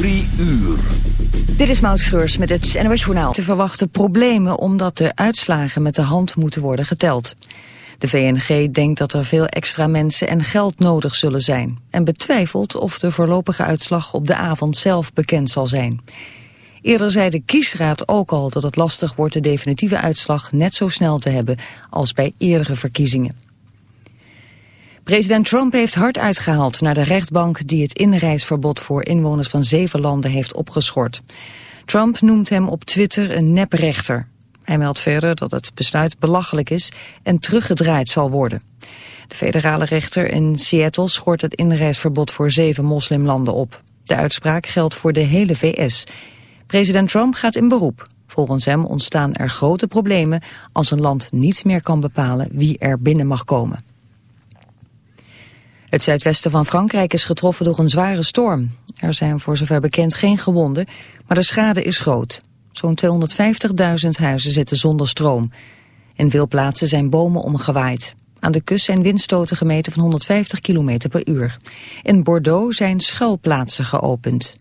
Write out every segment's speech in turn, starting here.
Uur. Dit is Maud Schreurs met het NOS Journaal. Te verwachten problemen omdat de uitslagen met de hand moeten worden geteld. De VNG denkt dat er veel extra mensen en geld nodig zullen zijn... en betwijfelt of de voorlopige uitslag op de avond zelf bekend zal zijn. Eerder zei de kiesraad ook al dat het lastig wordt de definitieve uitslag net zo snel te hebben als bij eerdere verkiezingen. President Trump heeft hard uitgehaald naar de rechtbank die het inreisverbod voor inwoners van zeven landen heeft opgeschort. Trump noemt hem op Twitter een neprechter. Hij meldt verder dat het besluit belachelijk is en teruggedraaid zal worden. De federale rechter in Seattle schort het inreisverbod voor zeven moslimlanden op. De uitspraak geldt voor de hele VS. President Trump gaat in beroep. Volgens hem ontstaan er grote problemen als een land niet meer kan bepalen wie er binnen mag komen. Het zuidwesten van Frankrijk is getroffen door een zware storm. Er zijn voor zover bekend geen gewonden, maar de schade is groot. Zo'n 250.000 huizen zitten zonder stroom. In veel plaatsen zijn bomen omgewaaid. Aan de kust zijn windstoten gemeten van 150 km per uur. In Bordeaux zijn schuilplaatsen geopend.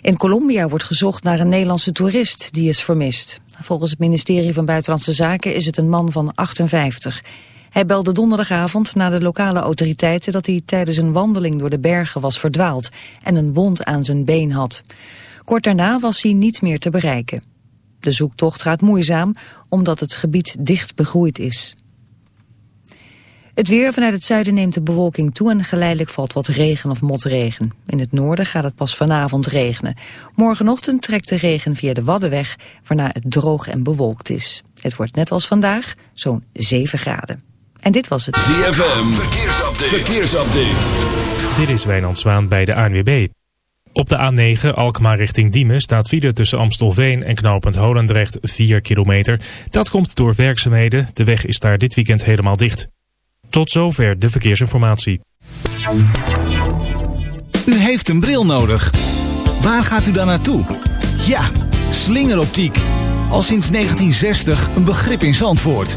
In Colombia wordt gezocht naar een Nederlandse toerist die is vermist. Volgens het ministerie van Buitenlandse Zaken is het een man van 58. Hij belde donderdagavond naar de lokale autoriteiten dat hij tijdens een wandeling door de bergen was verdwaald en een wond aan zijn been had. Kort daarna was hij niet meer te bereiken. De zoektocht gaat moeizaam omdat het gebied dicht begroeid is. Het weer vanuit het zuiden neemt de bewolking toe en geleidelijk valt wat regen of motregen. In het noorden gaat het pas vanavond regenen. Morgenochtend trekt de regen via de Waddenweg, waarna het droog en bewolkt is. Het wordt net als vandaag zo'n 7 graden. En dit was het. ZFM, verkeersupdate. verkeersupdate. Dit is Wijnand Zwaan bij de ANWB. Op de A9 Alkmaar richting Diemen staat file tussen Amstelveen en knooppunt Holendrecht 4 kilometer. Dat komt door werkzaamheden. De weg is daar dit weekend helemaal dicht. Tot zover de verkeersinformatie. U heeft een bril nodig. Waar gaat u dan naartoe? Ja, slingeroptiek. Al sinds 1960 een begrip in Zandvoort.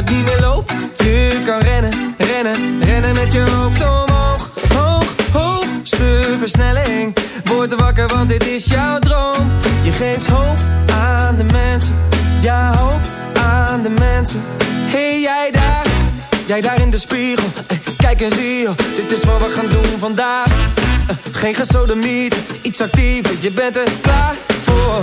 Het niet meer loopt. Je kan rennen, rennen, rennen met je hoofd omhoog. Hoog, hoogste versnelling. Word wakker, want dit is jouw droom. Je geeft hoop aan de mensen. Ja, hoop aan de mensen. Hey, jij daar, jij daar in de spiegel. Eh, Kijk en zie dit is wat we gaan doen vandaag. Eh, Geen gesodemiet, iets actiever, je bent er klaar voor.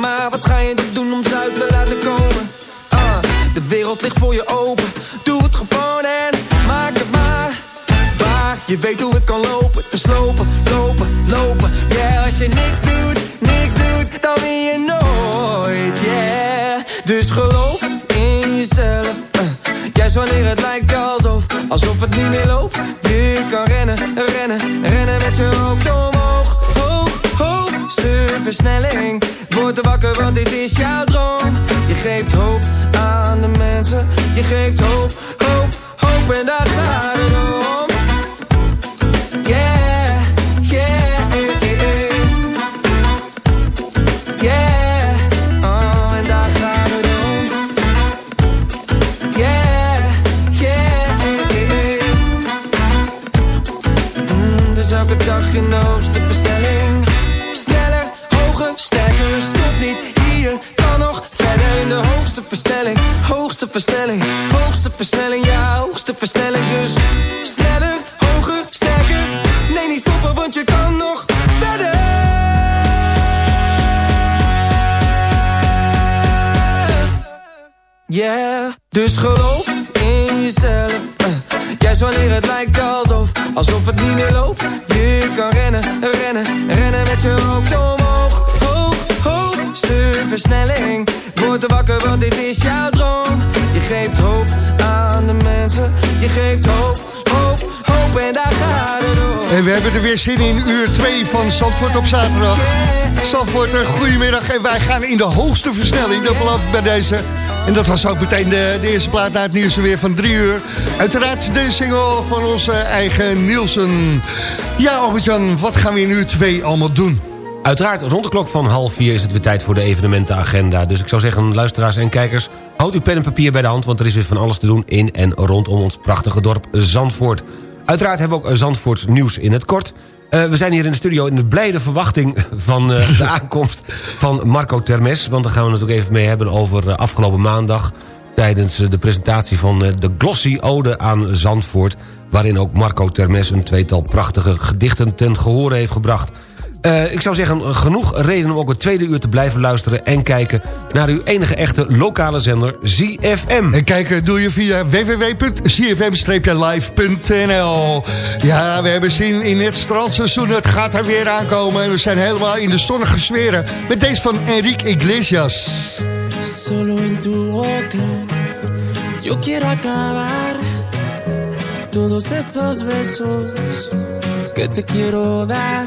Maar wat ga je doen om ze te laten komen? Ah, de wereld ligt voor je open, doe het gewoon en maak het maar. Waar, je weet hoe het kan lopen, dus lopen, lopen, lopen. Yeah, als je niks doet, niks doet, dan win je nooit, yeah. Dus geloof in jezelf, uh. juist wanneer het lijkt alsof, alsof het niet meer loopt. Je kan rennen, rennen, rennen met je hoofd omhoog, hoog, hoogste versnelling. Word er wakker, want dit is jouw droom. Je geeft hoop aan de mensen, je geeft hoop, hoop, hoop en daar gaat het om. Hoogste versnelling, ja, hoogste versnelling. Dus sneller, hoger, sterker. Nee, niet stoppen, want je kan nog verder. Yeah, dus geloof in jezelf. Uh, juist wanneer het lijkt alsof, alsof het niet meer loopt. Je kan rennen, rennen, rennen met je hoofd omhoog. Hoog, hoogste versnelling. Word er wakker, want dit is jouw droom. Geeft hoop aan de mensen. Je geeft hoop, hoop, hoop en daar gaat het om. En we hebben er weer zin in uur 2 van Zandvoort op zaterdag. Zandvoort, een goedemiddag. En wij gaan in de hoogste versnelling, dat beloof ik bij deze. En dat was ook meteen de, de eerste plaat na het nieuws weer van drie uur. Uiteraard de single van onze eigen Nielsen. Ja, Albert-Jan, wat gaan we in uur 2 allemaal doen? Uiteraard, rond de klok van half vier is het weer tijd voor de evenementenagenda. Dus ik zou zeggen, luisteraars en kijkers... houd uw pen en papier bij de hand, want er is weer van alles te doen... in en rondom ons prachtige dorp Zandvoort. Uiteraard hebben we ook Zandvoorts nieuws in het kort... Uh, we zijn hier in de studio in de blijde verwachting van uh, de aankomst van Marco Termes. Want daar gaan we het ook even mee hebben over uh, afgelopen maandag... tijdens de presentatie van de Glossy Ode aan Zandvoort... waarin ook Marco Termes een tweetal prachtige gedichten ten gehore heeft gebracht... Uh, ik zou zeggen, genoeg reden om ook het tweede uur te blijven luisteren... en kijken naar uw enige echte lokale zender, ZFM. En kijken doe je via www.zfm-live.nl Ja, we hebben zin in het strandseizoen. Het gaat er weer aankomen. En we zijn helemaal in de zonnige sferen. Met deze van Enrique Iglesias. Solo in tu boca Yo quiero acabar Todos esos besos Que te quiero dar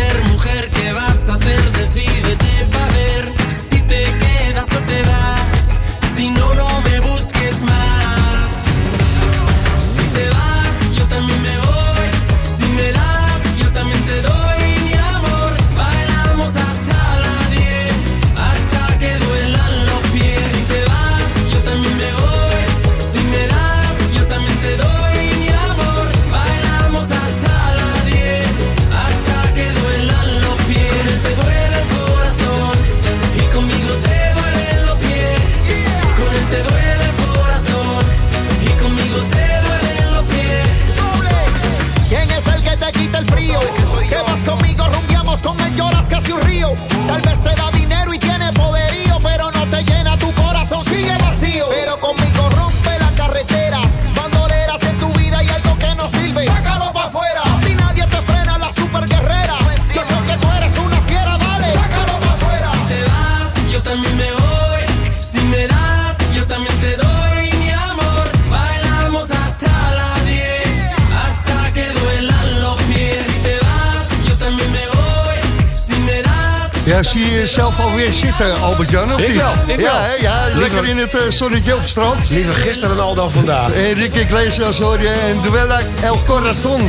het eh, zonnetje op strand. Liever gisteren al dan vandaag. Enrique Iglesias hoor je en Duella El Corazon.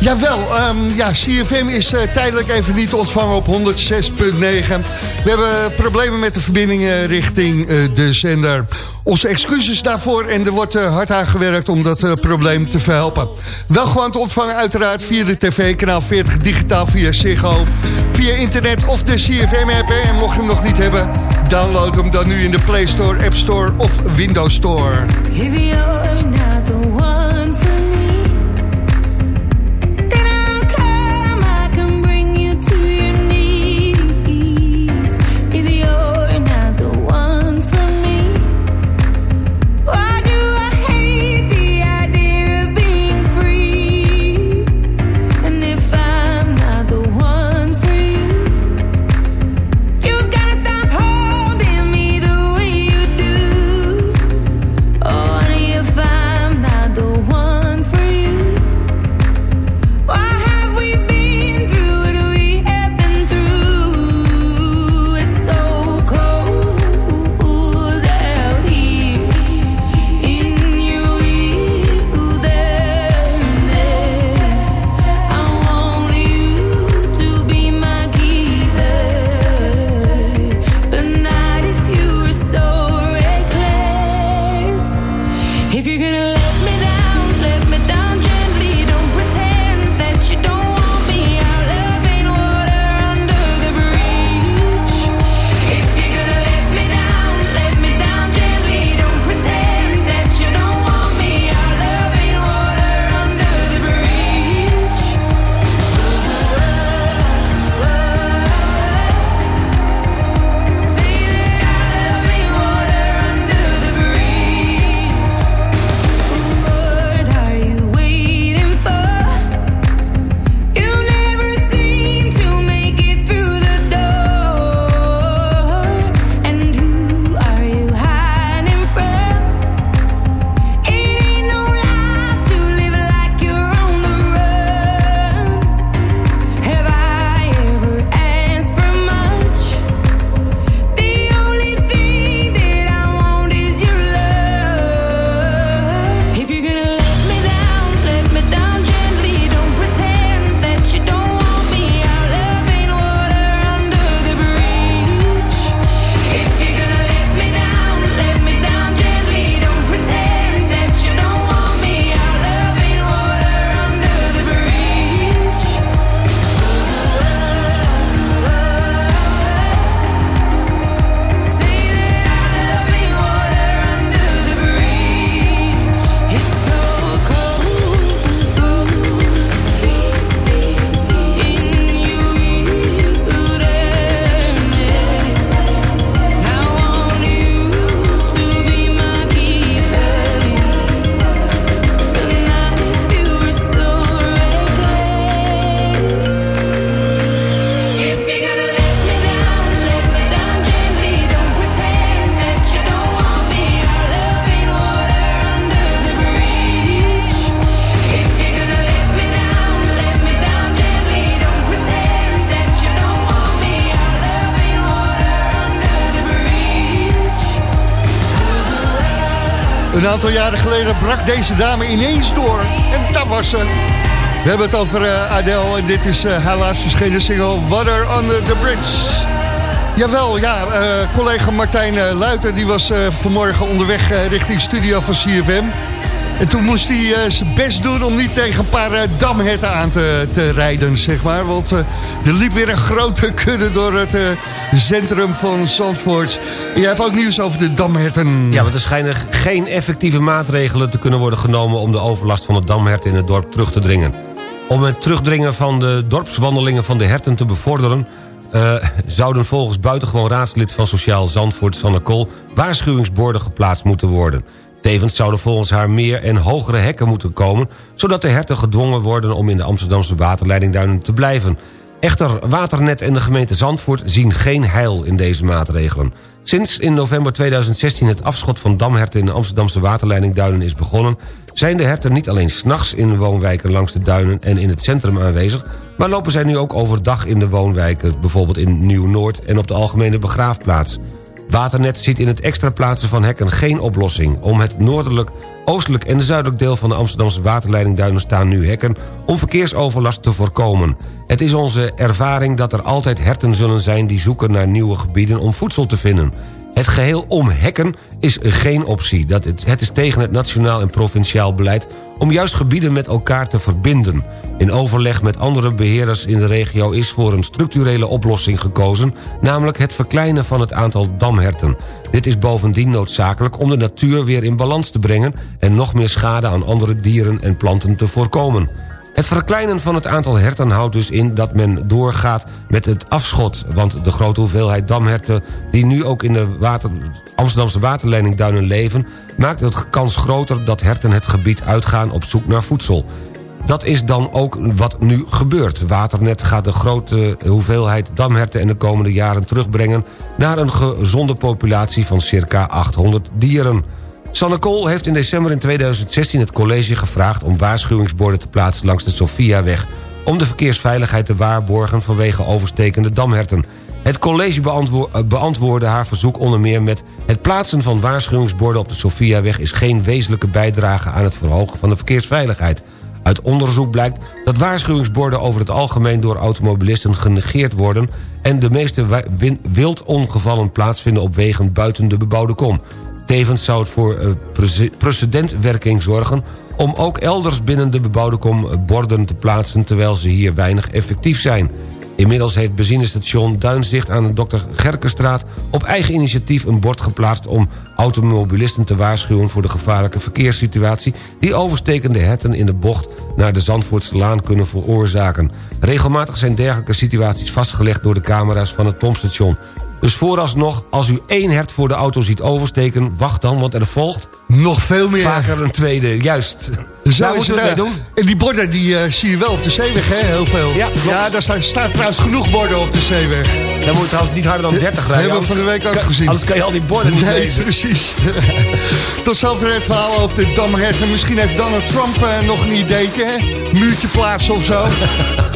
Jawel, ehm ja, CFM is eh, tijdelijk even niet ontvangen op 106.9. We hebben problemen met de verbindingen richting eh, de zender. Onze excuses daarvoor en er wordt hard aan gewerkt om dat probleem te verhelpen. Wel gewoon te ontvangen uiteraard via de tv, kanaal 40 digitaal via Ziggo. Via internet of de CFM-app. En mocht je hem nog niet hebben, download hem dan nu in de Play Store, App Store of Windows Store. Een aantal jaren geleden brak deze dame ineens door. En dat was ze. We hebben het over eh, Adele en dit is eh, haar laatste verschenen single Water Under the Bridge. Jawel, ja, eh, collega Martijn Luiten die was vanmorgen onderweg richting studio van CFM. En toen moest hij zijn best doen om niet tegen een paar damherten aan te, te rijden, zeg maar. Want er liep weer een grote kudde door het centrum van Zandvoort. En jij hebt ook nieuws over de damherten. Ja, want er schijnen geen effectieve maatregelen te kunnen worden genomen... om de overlast van het damherten in het dorp terug te dringen. Om het terugdringen van de dorpswandelingen van de herten te bevorderen... eh, zouden volgens buitengewoon raadslid van Sociaal Zandvoort, Sanne Kool... waarschuwingsborden geplaatst moeten worden. Tevens zouden volgens haar meer en hogere hekken moeten komen... zodat de herten gedwongen worden om in de Amsterdamse waterleidingduinen te blijven. Echter, Waternet en de gemeente Zandvoort zien geen heil in deze maatregelen. Sinds in november 2016 het afschot van damherten in de Amsterdamse waterleiding Duinen is begonnen... zijn de herten niet alleen s'nachts in woonwijken langs de duinen en in het centrum aanwezig... maar lopen zij nu ook overdag in de woonwijken, bijvoorbeeld in Nieuw-Noord en op de Algemene Begraafplaats. Waternet ziet in het extra plaatsen van hekken geen oplossing... om het noordelijk, oostelijk en zuidelijk deel van de Amsterdamse waterleiding Duinen staan nu hekken... om verkeersoverlast te voorkomen. Het is onze ervaring dat er altijd herten zullen zijn... die zoeken naar nieuwe gebieden om voedsel te vinden. Het geheel omhekken is geen optie. Dat het, het is tegen het nationaal en provinciaal beleid... om juist gebieden met elkaar te verbinden. In overleg met andere beheerders in de regio is voor een structurele oplossing gekozen... namelijk het verkleinen van het aantal damherten. Dit is bovendien noodzakelijk om de natuur weer in balans te brengen... en nog meer schade aan andere dieren en planten te voorkomen. Het verkleinen van het aantal herten houdt dus in dat men doorgaat met het afschot. Want de grote hoeveelheid damherten die nu ook in de Amsterdamse waterleiding duinen leven... maakt het kans groter dat herten het gebied uitgaan op zoek naar voedsel. Dat is dan ook wat nu gebeurt. Waternet gaat de grote hoeveelheid damherten in de komende jaren terugbrengen... naar een gezonde populatie van circa 800 dieren. Sanne Kool heeft in december in 2016 het college gevraagd... om waarschuwingsborden te plaatsen langs de Sofiaweg... om de verkeersveiligheid te waarborgen vanwege overstekende damherten. Het college eh, beantwoordde haar verzoek onder meer met... het plaatsen van waarschuwingsborden op de Sofiaweg... is geen wezenlijke bijdrage aan het verhogen van de verkeersveiligheid. Uit onderzoek blijkt dat waarschuwingsborden over het algemeen door automobilisten genegeerd worden... en de meeste wildongevallen plaatsvinden op wegen buiten de bebouwde kom. Tevens zou het voor eh, precedentwerking zorgen... om ook elders binnen de bebouwde kom borden te plaatsen... terwijl ze hier weinig effectief zijn. Inmiddels heeft benzinestation Duinzicht aan de Dr. Gerkenstraat... op eigen initiatief een bord geplaatst om automobilisten te waarschuwen... voor de gevaarlijke verkeerssituatie... die overstekende herten in de bocht naar de Zandvoortse Laan kunnen veroorzaken. Regelmatig zijn dergelijke situaties vastgelegd door de camera's van het pompstation. Dus vooralsnog, als u één hert voor de auto ziet oversteken... wacht dan, want er volgt... Nog veel meer. Vaker een tweede, juist. Zo Daar moeten we mee doen. En die borden die, uh, zie je wel op de zeeweg, hè? Heel veel. Ja, ja daar staat, staat trouwens genoeg borden op de zeeweg. Dan moet je trouwens niet harder dan 30 rijden. hebben we van de week ook gezien. Anders kan je al die borden niet nee, precies. Tot zover het verhaal over de damherten. Misschien heeft Donald Trump uh, nog een ideetje, hè? Muurtje plaatsen of zo.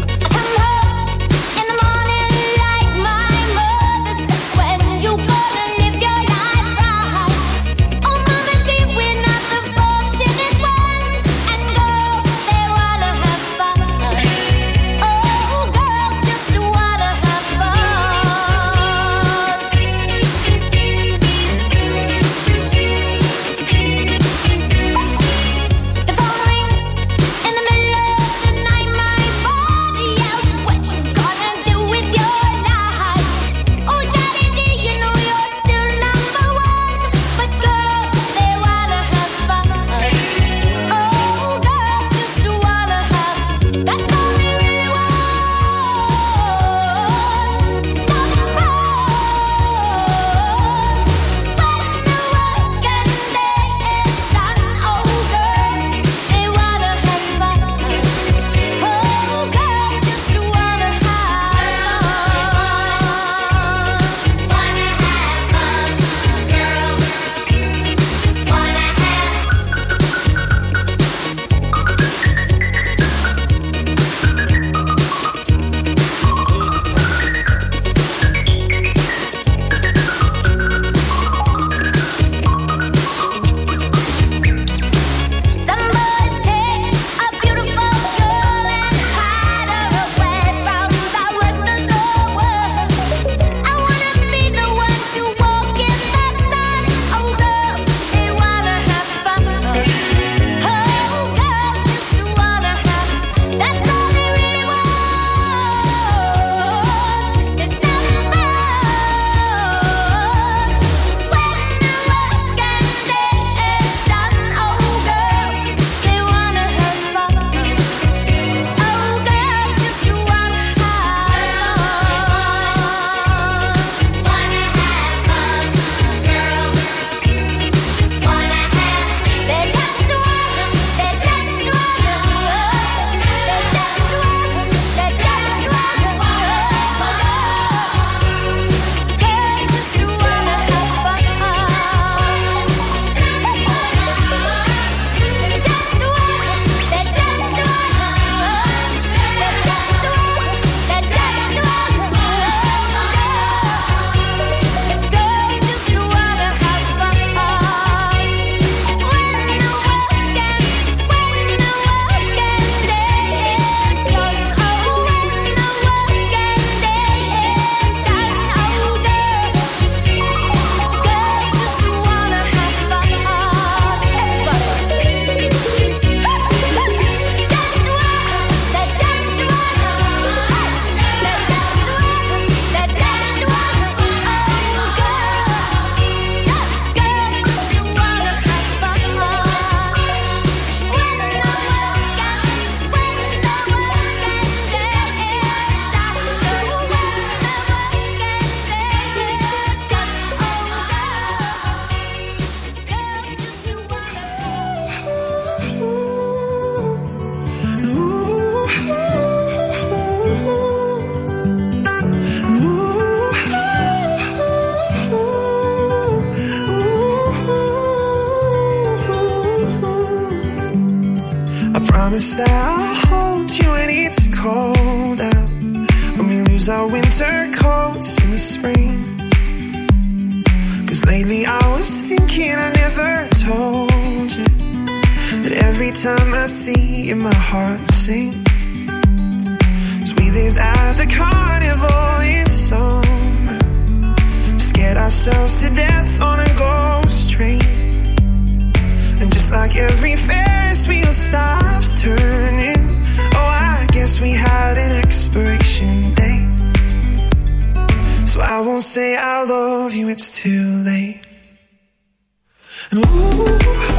Ooh.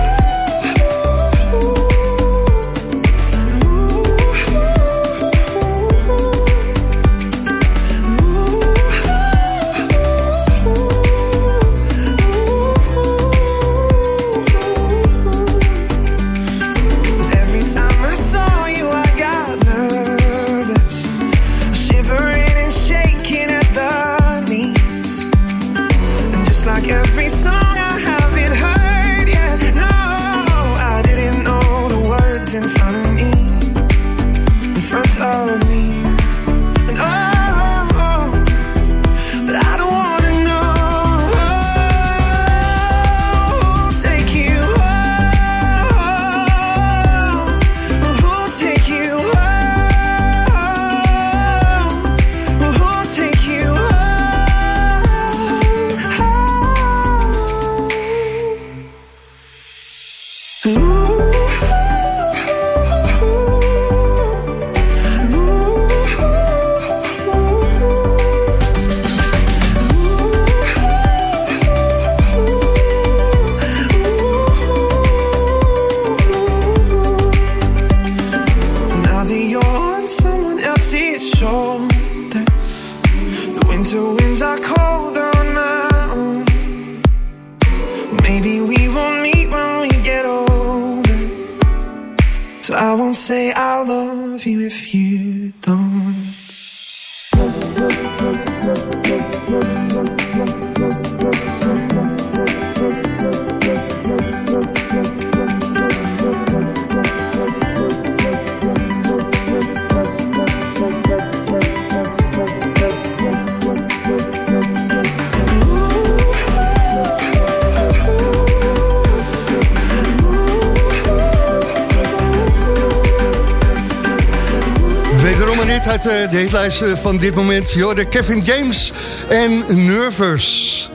Eh, de hitlijst eh, van dit moment. Jorde Kevin James en Nervous.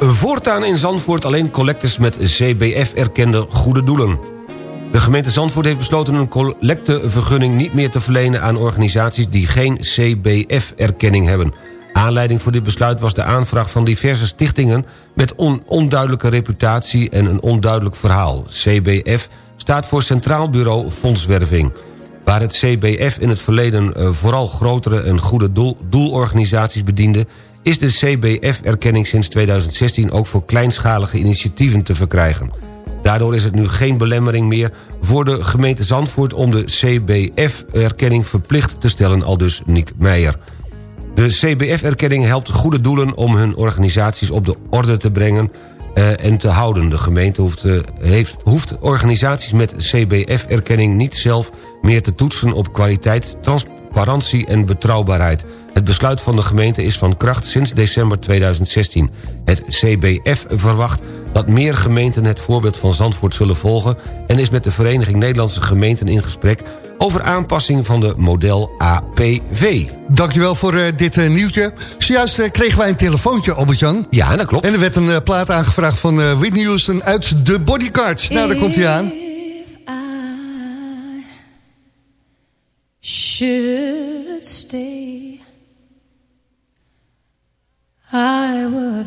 Voortaan in Zandvoort alleen collectes met CBF-erkende goede doelen. De gemeente Zandvoort heeft besloten een collectevergunning niet meer te verlenen aan organisaties die geen CBF-erkenning hebben. Aanleiding voor dit besluit was de aanvraag van diverse stichtingen met on onduidelijke reputatie en een onduidelijk verhaal. CBF staat voor Centraal Bureau Fondswerving. Waar het CBF in het verleden eh, vooral grotere en goede doel, doelorganisaties bediende... is de CBF-erkenning sinds 2016 ook voor kleinschalige initiatieven te verkrijgen. Daardoor is het nu geen belemmering meer voor de gemeente Zandvoort... om de CBF-erkenning verplicht te stellen, aldus Niek Meijer. De CBF-erkenning helpt goede doelen om hun organisaties op de orde te brengen eh, en te houden. De gemeente hoeft, eh, heeft, hoeft organisaties met CBF-erkenning niet zelf meer te toetsen op kwaliteit, transparantie en betrouwbaarheid. Het besluit van de gemeente is van kracht sinds december 2016. Het CBF verwacht dat meer gemeenten het voorbeeld van Zandvoort zullen volgen... en is met de Vereniging Nederlandse Gemeenten in gesprek... over aanpassing van de model APV. Dankjewel voor eh, dit eh, nieuwtje. Zojuist eh, kregen wij een telefoontje, Albert-Jan. Ja, dat klopt. En er werd een plaat aangevraagd van Whitney Houston uit de Bodyguards. Nou, daar komt hij aan. should stay, I would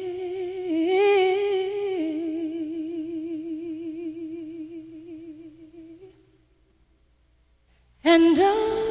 And I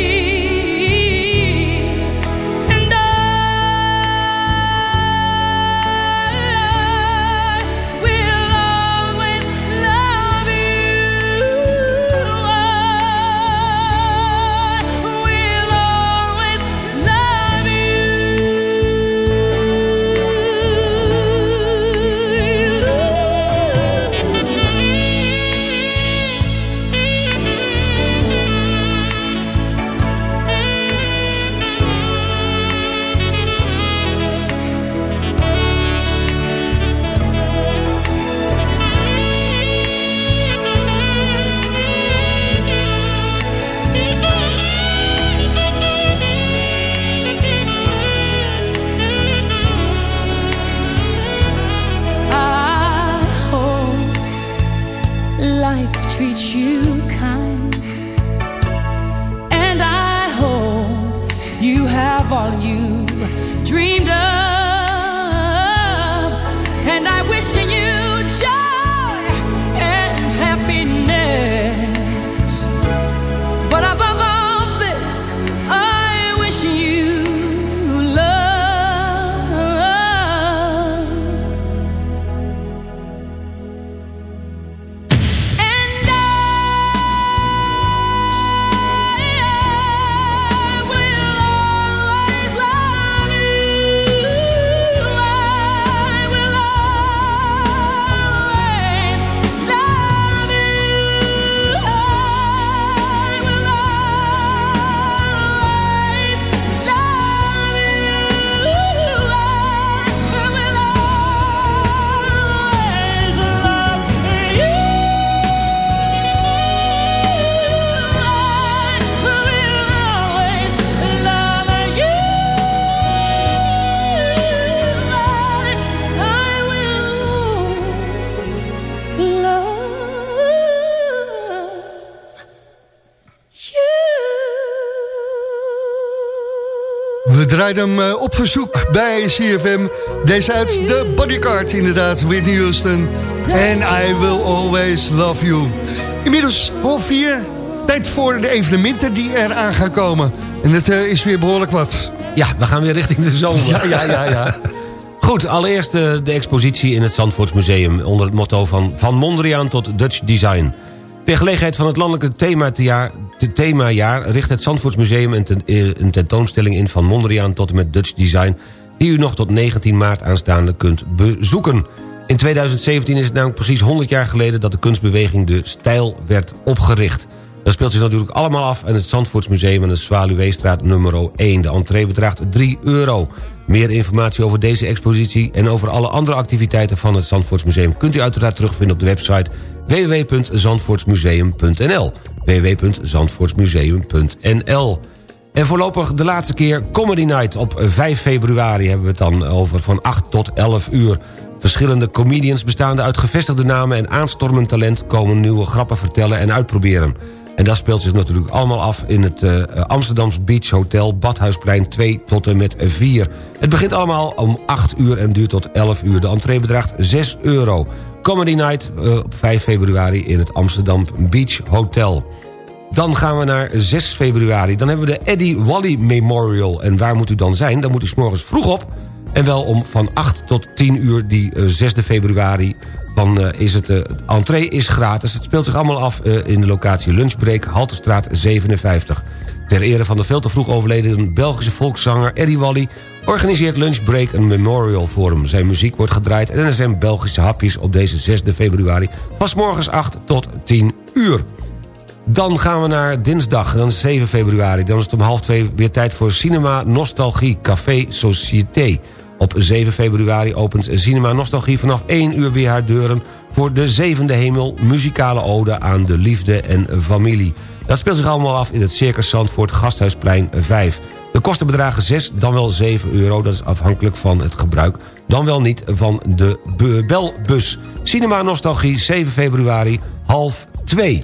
We draaiden hem eh, op verzoek bij CFM. Deze uit de bodyguard inderdaad, Whitney Houston. En I will always love you. Inmiddels half vier. Tijd voor de evenementen die eraan gaan komen. En het eh, is weer behoorlijk wat. Ja, we gaan weer richting de zomer. Ja, ja, ja, ja. Goed, allereerst eh, de expositie in het Zandvoortsmuseum... onder het motto van Van Mondriaan tot Dutch Design. Ter gelegenheid van het landelijke themajaar, te- themajaar... richt het Zandvoortsmuseum eh, een tentoonstelling in... van Mondriaan tot en met Dutch Design... die u nog tot 19 maart aanstaande kunt bezoeken. In 2017 is het namelijk precies 100 jaar geleden... dat de kunstbeweging De Stijl werd opgericht. Dat speelt zich natuurlijk allemaal af in het Zandvoortsmuseum... aan de Zwaluweestraat nummer 1. De entree bedraagt 3 euro. Meer informatie over deze expositie... en over alle andere activiteiten van het Zandvoortsmuseum... kunt u uiteraard terugvinden op de website www.zandvoortsmuseum.nl www.zandvoortsmuseum.nl En voorlopig de laatste keer Comedy Night op 5 februari... hebben we het dan over van 8 tot 11 uur. Verschillende comedians bestaande uit gevestigde namen... en aanstormend talent komen nieuwe grappen vertellen en uitproberen. En dat speelt zich natuurlijk allemaal af in het uh, Amsterdams Beach Hotel... Badhuisplein 2 tot en met 4. Het begint allemaal om 8 uur en duurt tot 11 uur. De entree bedraagt 6 euro. Comedy Night uh, op 5 februari in het Amsterdam Beach Hotel. Dan gaan we naar 6 februari. Dan hebben we de Eddie Wally Memorial. En waar moet u dan zijn? Dan moet u s morgens vroeg op. En wel om van 8 tot 10 uur die uh, 6 februari van uh, is het, uh, entree is gratis. Het speelt zich allemaal af in de locatie Lunchbreak, Halterstraat 57. Ter ere van de veel te vroeg overleden Belgische volkszanger Eddie Wally... organiseert Lunchbreak een memorial forum. Zijn muziek wordt gedraaid en er zijn Belgische hapjes op deze 6 februari... van morgens 8 tot 10 uur. Dan gaan we naar dinsdag, dan is 7 februari. Dan is het om half twee weer tijd voor Cinema Nostalgie Café Société. Op 7 februari opent Cinema Nostalgie vanaf 1 uur weer haar deuren... voor de zevende hemel muzikale ode aan de liefde en familie. Dat speelt zich allemaal af in het Circus Zandvoort Gasthuisplein 5. De kosten bedragen 6, dan wel 7 euro. Dat is afhankelijk van het gebruik. Dan wel niet van de belbus. Cinema Nostalgie, 7 februari, half 2.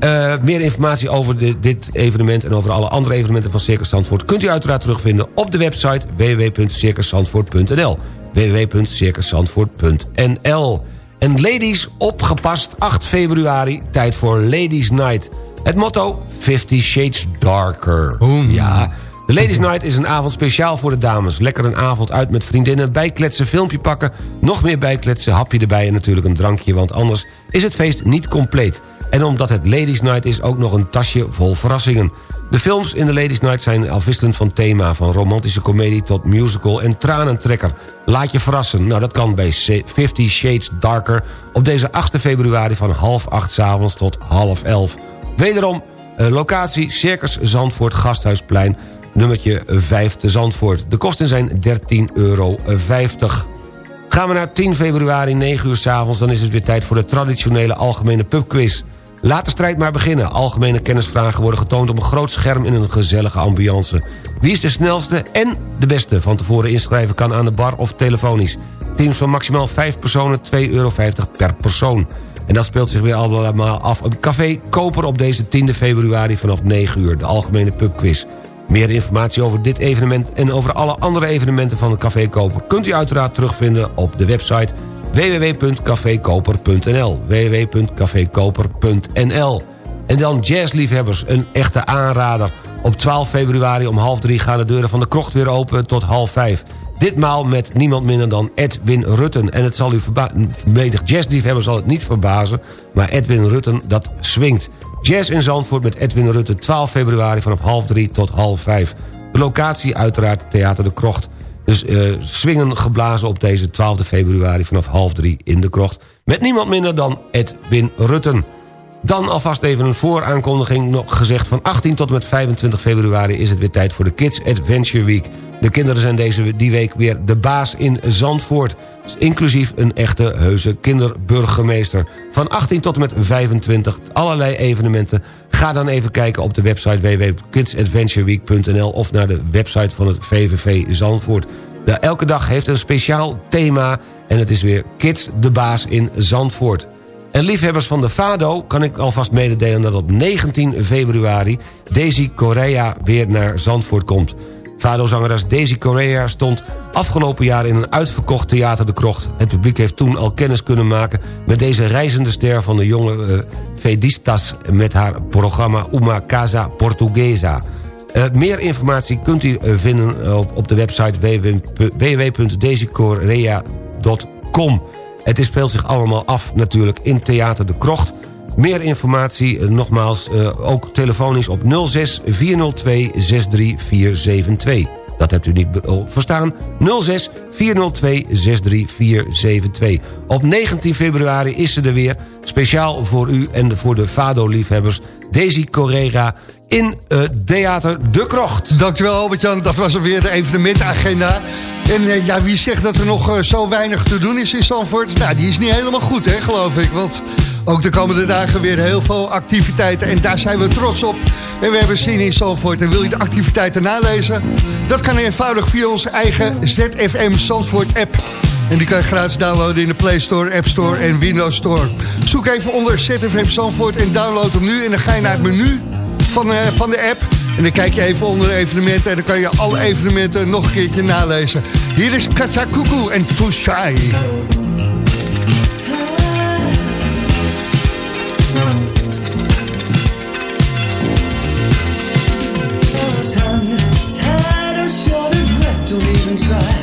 Uh, meer informatie over dit evenement en over alle andere evenementen van Circus Zandvoort... kunt u uiteraard terugvinden op de website www.circuszandvoort.nl www.circuszandvoort.nl En ladies, opgepast, 8 februari, tijd voor Ladies Night. Het motto, 50 Shades Darker. Ja, de Ladies Night is een avond speciaal voor de dames. Lekker een avond uit met vriendinnen, bijkletsen, filmpje pakken... nog meer bijkletsen, hapje erbij en natuurlijk een drankje... want anders is het feest niet compleet. En omdat het Ladies Night is ook nog een tasje vol verrassingen. De films in de Ladies Night zijn afwisselend van thema... van romantische komedie tot musical en tranentrekker. Laat je verrassen. Nou, dat kan bij 50 Shades Darker... op deze 8 februari van half acht s avonds tot half elf. Wederom, eh, locatie Circus Zandvoort Gasthuisplein... nummertje 5 te Zandvoort. De kosten zijn 13,50 euro. Gaan we naar 10 februari, 9 uur s avonds... dan is het weer tijd voor de traditionele algemene pubquiz... Laat de strijd maar beginnen. Algemene kennisvragen worden getoond op een groot scherm in een gezellige ambiance. Wie is de snelste en de beste? Van tevoren inschrijven kan aan de bar of telefonisch. Teams van maximaal 5 personen, 2,50 euro per persoon. En dat speelt zich weer allemaal af op Café Koper op deze 10 februari vanaf 9 uur. De algemene pubquiz. Meer informatie over dit evenement en over alle andere evenementen van de Café Koper... kunt u uiteraard terugvinden op de website www.cafekoper.nl www.cafekoper.nl En dan jazzliefhebbers, een echte aanrader. Op 12 februari om half drie gaan de deuren van de krocht weer open tot half vijf. Ditmaal met niemand minder dan Edwin Rutten. En het zal u verbazen, menig jazzliefhebber zal het niet verbazen... maar Edwin Rutten, dat swingt. Jazz in Zandvoort met Edwin Rutten 12 februari vanaf half drie tot half vijf. De locatie uiteraard Theater de Krocht. Dus uh, swingen geblazen op deze 12 februari vanaf half drie in de krocht... met niemand minder dan Edwin Rutten. Dan alvast even een vooraankondiging nog gezegd... van 18 tot en met 25 februari is het weer tijd voor de Kids Adventure Week. De kinderen zijn deze die week weer de baas in Zandvoort... inclusief een echte heuse kinderburgemeester. Van 18 tot en met 25 allerlei evenementen Ga dan even kijken op de website www.kidsadventureweek.nl... of naar de website van het VVV Zandvoort. Elke dag heeft een speciaal thema en het is weer Kids de Baas in Zandvoort. En liefhebbers van de Fado kan ik alvast mededelen... dat op 19 februari Daisy Correa weer naar Zandvoort komt... Fado-zangeres Daisy Correa stond afgelopen jaar in een uitverkocht theater de krocht. Het publiek heeft toen al kennis kunnen maken met deze reizende ster van de jonge uh, Fedistas... met haar programma Uma Casa Portuguesa. Uh, meer informatie kunt u uh, vinden op, op de website www.daisycorrea.com. Het speelt zich allemaal af natuurlijk in Theater de Krocht... meer informatie, nogmaals, uh, ook telefonisch op 06 402 63472. Dat hebt u niet verstaan. 06 402 63472. Op 19 februari is ze er weer. Speciaal voor u en voor de Fado-liefhebbers. Daisy Correga in uh, Theater De Krocht. Dankjewel Albert-Jan, dat was alweer de evenementagenda. En ja, wie zegt dat er nog zo weinig te doen is in Zandvoort? Nou, die is niet helemaal goed, hè, geloof ik. Want ook de komende dagen weer heel veel activiteiten. En daar zijn we trots op. En we hebben zin in Zandvoort. En wil je de activiteiten nalezen? Dat kan eenvoudig via onze eigen ZFM Zandvoort app. En die kan je gratis downloaden in de Play Store, App Store en Windows Store. Zoek even onder ZFM Zandvoort en download hem nu. En dan ga je naar het menu van, uh, van de app. En dan kijk je even onder de evenementen. En dan kan je alle evenementen nog een keertje nalezen. Hier is Katja Kuku en Too Shorter breath, don't even try.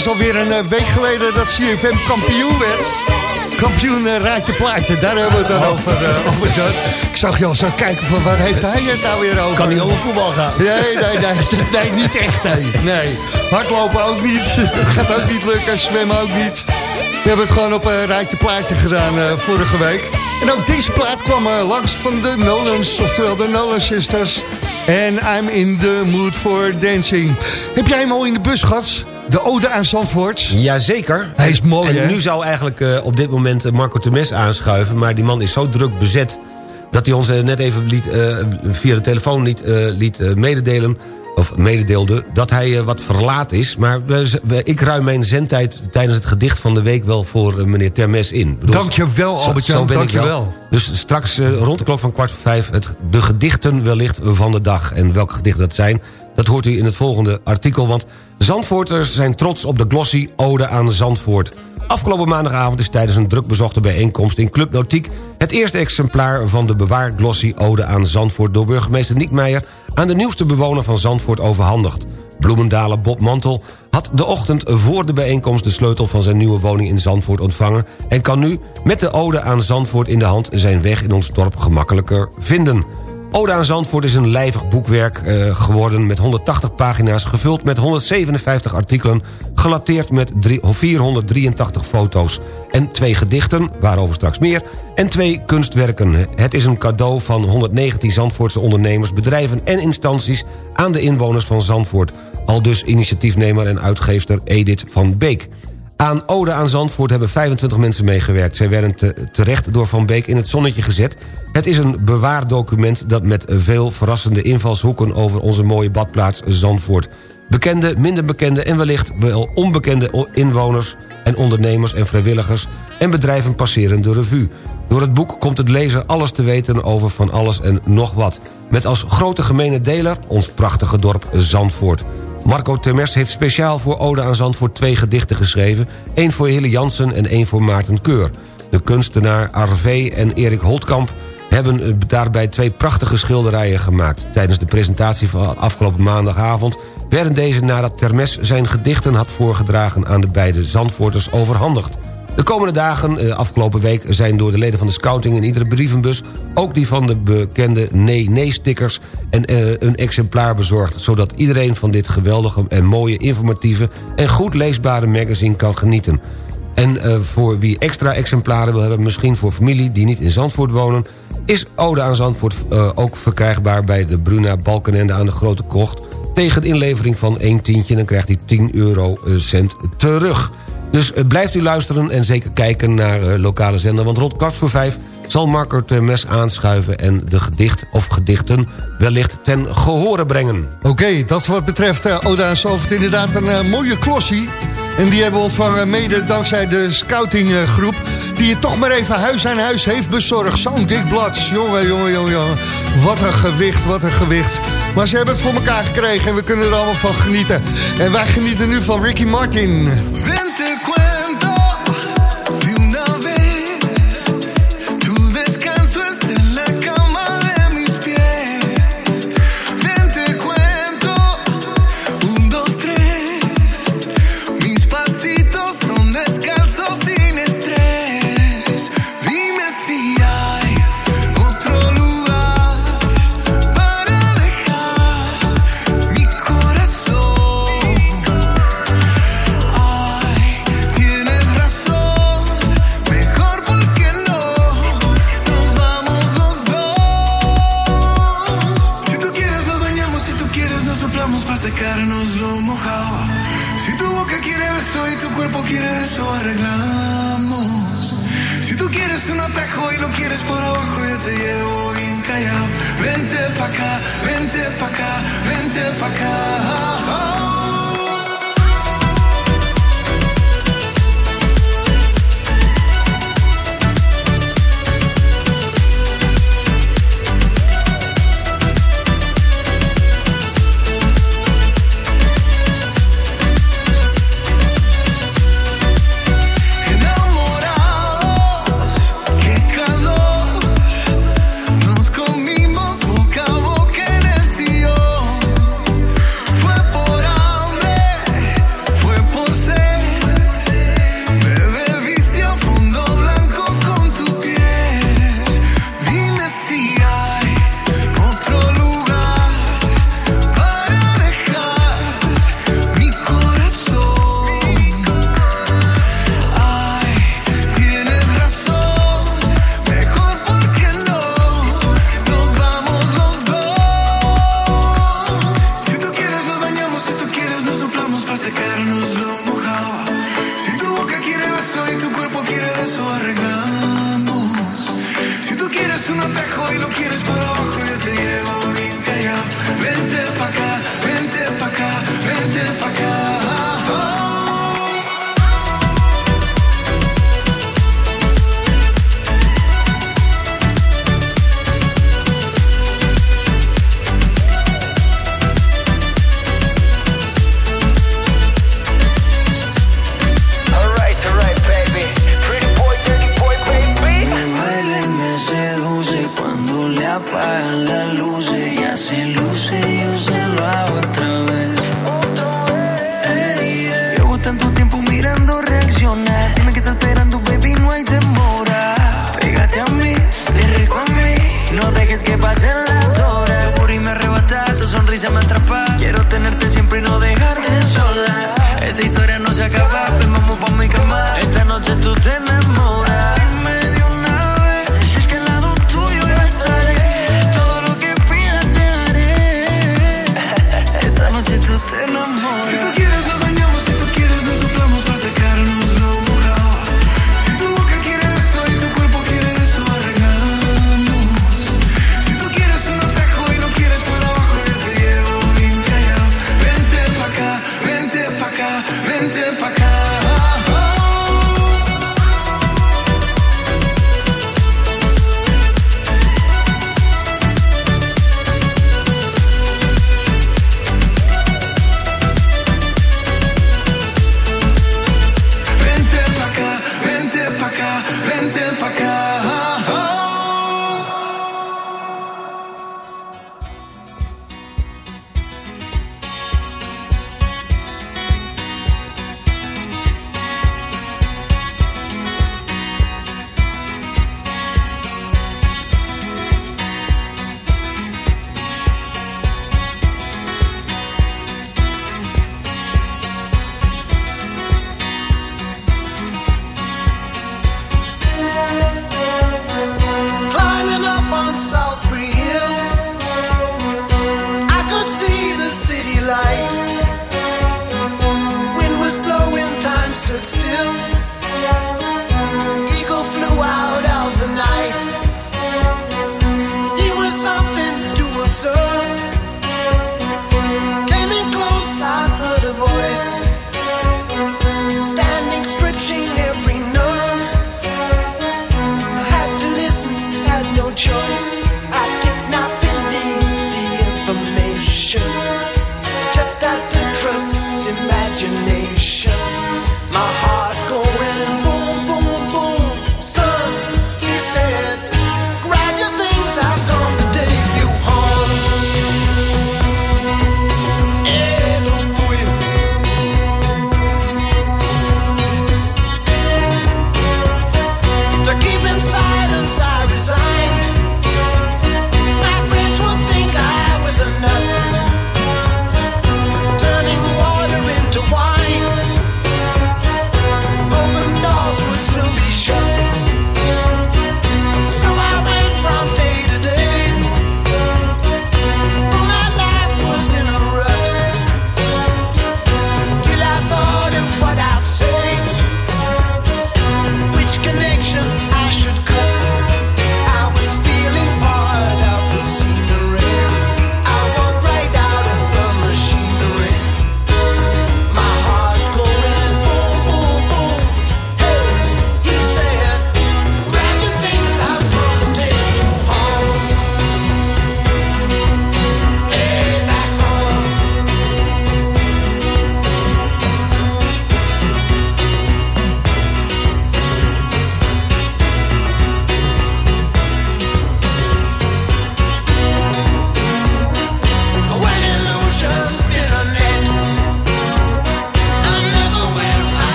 Is alweer een eh, week geleden dat CFM kampioen werd. Kampioen uh, Raadje Plaatje, daar hebben we het dan over, uh, over John. Ik zag je al zo kijken van waar heeft hij het nou weer over? Kan niet over voetbal gaan. Nee, nee, nee, nee, niet echt, nee. nee. Hardlopen ook niet, dat gaat ook niet lukken, zwemmen ook niet. We hebben het gewoon op een Raadje Plaatje gedaan uh, vorige week. En ook deze plaat kwam langs van de Nolans, oftewel de Nolan Sisters. En I'm in the mood for dancing. Heb jij hem al in de bus gehad? De ode aan Zandvoort. Jazeker. Hij is mooi, En hè? nu zou eigenlijk uh, op dit moment uh, Marco Temes aanschuiven... maar die man is zo druk bezet... dat hij ons uh, net even liet, via de telefoon liet, liet mededelen... of mededeelde dat hij wat verlaat is. Maar ik ruim mijn zendtijd tijdens het gedicht van de week... wel voor meneer Termes in. Dank je wel, Albert-Jan. Dank je wel. wel. Dus straks rond de klok van kwart voor vijf... Het, de gedichten wellicht van de dag. En welke gedichten dat zijn... Dat hoort u in het volgende artikel, want Zandvoorters zijn trots op de glossy Ode aan Zandvoort. Afgelopen maandagavond is tijdens een drukbezochte bijeenkomst in Club Nautiek... het eerste exemplaar van de bewaar glossy Ode aan Zandvoort... door burgemeester Niek Meijer aan de nieuwste bewoner van Zandvoort overhandigd. Bloemendalen Bob Mantel had de ochtend voor de bijeenkomst... de sleutel van zijn nieuwe woning in Zandvoort ontvangen... en kan nu met de Ode aan Zandvoort in de hand... zijn weg in ons dorp gemakkelijker vinden... Ode aan Zandvoort is een lijvig boekwerk uh, geworden... met 180 pagina's, gevuld met 157 artikelen... gelateerd met 3, 483 foto's. En twee gedichten, waarover straks meer... en twee kunstwerken. Het is een cadeau van 119 Zandvoortse ondernemers... bedrijven en instanties aan de inwoners van Zandvoort. Al dus initiatiefnemer en uitgeefster Edith van Beek. Aan Ode aan Zandvoort hebben 25 mensen meegewerkt. Zij werden te, terecht door Van Beek in het zonnetje gezet. Het is een bewaard document dat met veel verrassende invalshoeken... over onze mooie badplaats Zandvoort. Bekende, minder bekende en wellicht wel onbekende inwoners... en ondernemers en vrijwilligers en bedrijven passeren de revue. Door het boek komt het lezer alles te weten over van alles en nog wat. Met als grote gemene deler ons prachtige dorp Zandvoort. Marco Termes heeft speciaal voor Ode aan Zandvoort twee gedichten geschreven. één voor Hille Jansen en één voor Maarten Keur. De kunstenaar Arvé en Erik Holtkamp hebben daarbij twee prachtige schilderijen gemaakt. Tijdens de presentatie van afgelopen maandagavond... werden deze nadat Termes zijn gedichten had voorgedragen... aan de beide Zandvoorters overhandigd. De komende dagen, eh, afgelopen week, zijn door de leden van de scouting... in iedere brievenbus ook die van de bekende nee-nee-stickers... en eh, een exemplaar bezorgd... zodat iedereen van dit geweldige en mooie informatieve... en goed leesbare magazine kan genieten. En uh, voor wie extra exemplaren wil hebben... misschien voor familie die niet in Zandvoort wonen... is Ode aan Zandvoort ook verkrijgbaar bij de Bruna Balkenende aan de Grote Kocht... tegen inlevering van 1 tientje, dan krijgt hij 10 eurocent terug... Dus uh, blijft u luisteren en zeker kijken naar uh, lokale zender... want rond kwart voor vijf zal Marco Mes aanschuiven... en de gedicht of gedichten wellicht ten gehore brengen. Oké, dat wat betreft uh, Oda en Sovert inderdaad een mooie klossie. En die hebben we ontvangen mede dankzij de scoutinggroep... die je toch maar even huis aan huis heeft bezorgd. Zo'n dik blad. Jongen, jongen, jongen. Wat een gewicht, wat een gewicht. Maar ze hebben het voor elkaar gekregen en we kunnen er allemaal van genieten. En wij genieten nu van Ricky Martin. Vente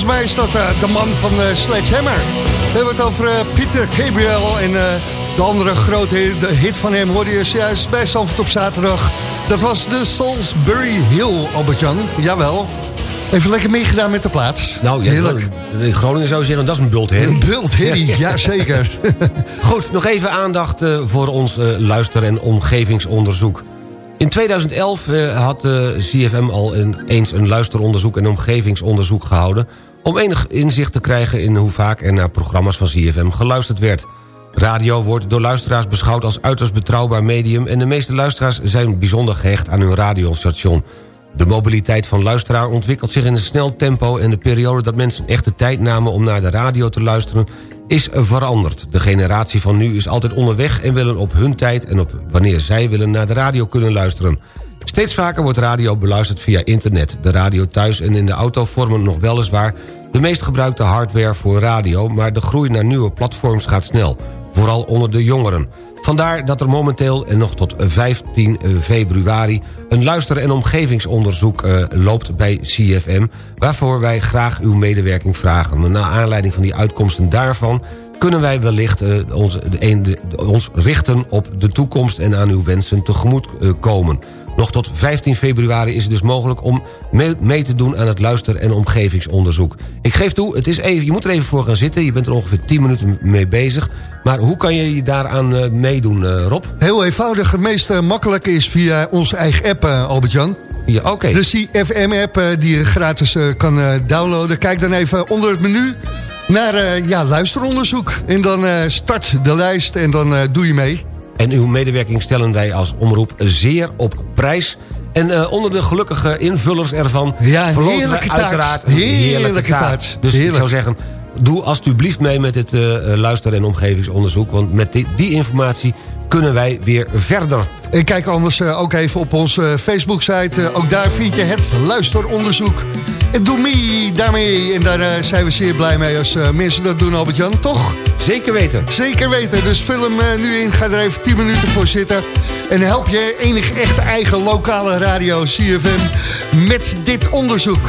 volgens mij is dat eh, de man van eh, Sledgehammer. We hebben het over eh, Pieter Gabriel en de andere grote hit van hem hoorde je juist bij op zaterdag. Dat was de Salisbury Hill, Albert-Jan. Jawel. Even lekker meegedaan met de plaats. Nou, ja, Heerlijk. In Groningen zou je zeggen, dat is een bultherrie. Een bultherrie, ja. zeker. Goed, nog even aandacht voor ons luister- en omgevingsonderzoek. In 2011 eh, had eh, de CFM al eens een luisteronderzoek en omgevingsonderzoek gehouden... om enig inzicht te krijgen in hoe vaak er naar programma's van CFM geluisterd werd. Radio wordt door luisteraars beschouwd als uiterst betrouwbaar medium... en de meeste luisteraars zijn bijzonder gehecht aan hun radiostation... De mobiliteit van luisteraar ontwikkelt zich in een snel tempo... en de periode dat mensen echt de tijd namen om naar de radio te luisteren... is veranderd. De generatie van nu is altijd onderweg en willen op hun tijd... en op wanneer zij willen naar de radio kunnen luisteren. Steeds vaker wordt radio beluisterd via internet. De radio thuis en in de auto vormen nog weliswaar... de meest gebruikte hardware voor radio... maar de groei naar nieuwe platforms gaat snel. Vooral onder de jongeren. Vandaar dat er momenteel en nog tot 15 eh, februari... een luister- en omgevingsonderzoek uh, loopt bij CFM... waarvoor wij graag uw medewerking vragen. Na aanleiding van die uitkomsten daarvan kunnen wij wellicht uh, ons, ons richten op de toekomst... en aan uw wensen tegemoet komen. Nog tot 15 februari is het dus mogelijk om mee, te doen aan het luister- en omgevingsonderzoek. Ik geef toe, het is even, je moet er even voor gaan zitten. Je bent er ongeveer 10 minuten mee bezig. Maar hoe kan je je daaraan uh, meedoen, uh, Rob? Heel eenvoudig. Het meest uh, makkelijke is via onze eigen app, Albert-Jan. Ja, oké. Okay. De CFM-app die je gratis kan downloaden. Kijk dan even onder het menu naar ja, luisteronderzoek. En dan start de lijst en dan doe je mee. En uw medewerking stellen wij als omroep zeer op prijs. En uh, onder de gelukkige invullers ervan... Ja, heerlijke taart. uiteraard heerlijke, heerlijke taart. taart. Dus Heerlijk. ik zou zeggen, doe alstublieft mee met dit uh, luister- en omgevingsonderzoek. Want met die, die, informatie kunnen wij weer verder. En kijk anders uh, ook even op onze Facebook-site. ook daar vind je het luisteronderzoek. En doe mee daarmee. En daar zijn we zeer blij mee als mensen dat doen, Albert-Jan. Toch? Zeker weten. Zeker weten. Dus vul hem nu in. Ga er even 10 minuten voor zitten. En help je enig echt eigen lokale radio CFM met dit onderzoek.